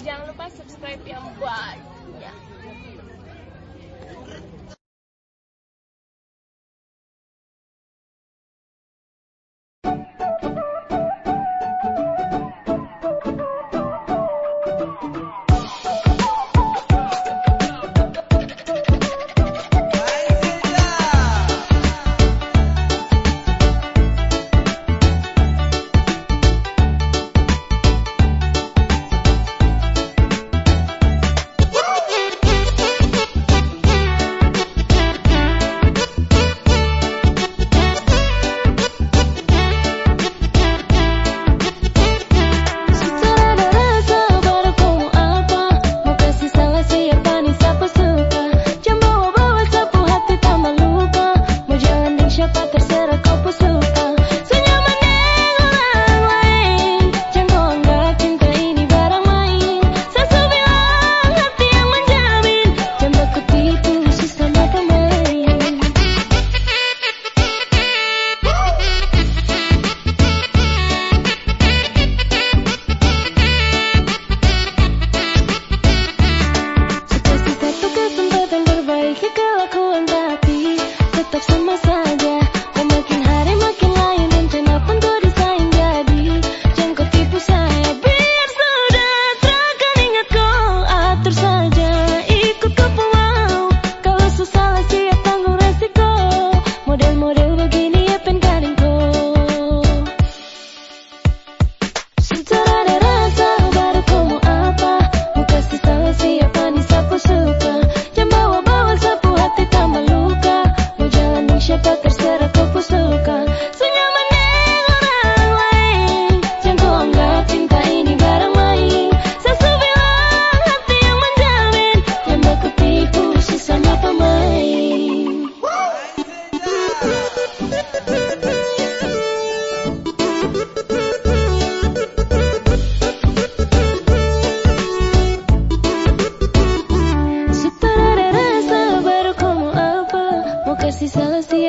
jangan lupa subscribe yang banyak.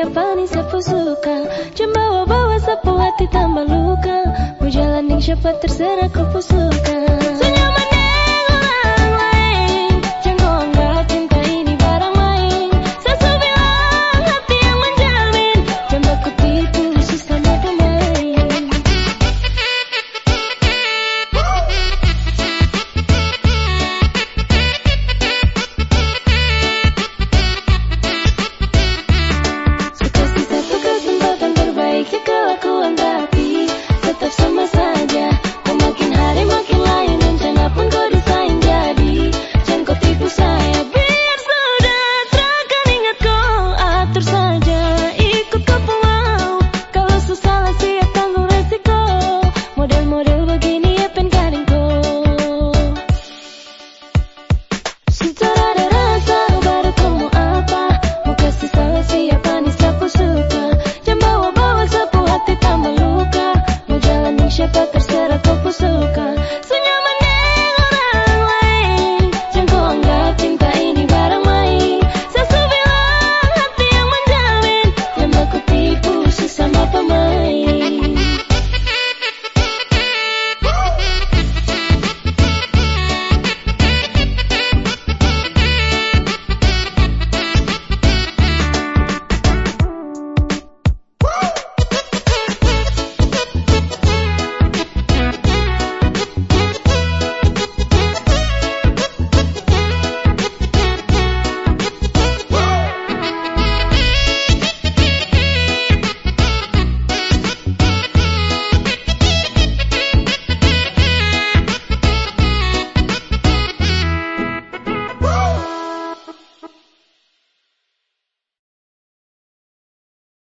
yapani sepusuka suka Cuma bawa sapu hati tambah luka. Mau jalan yang siapa terserah kau suka Senyum